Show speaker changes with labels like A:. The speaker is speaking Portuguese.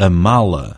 A: a mala.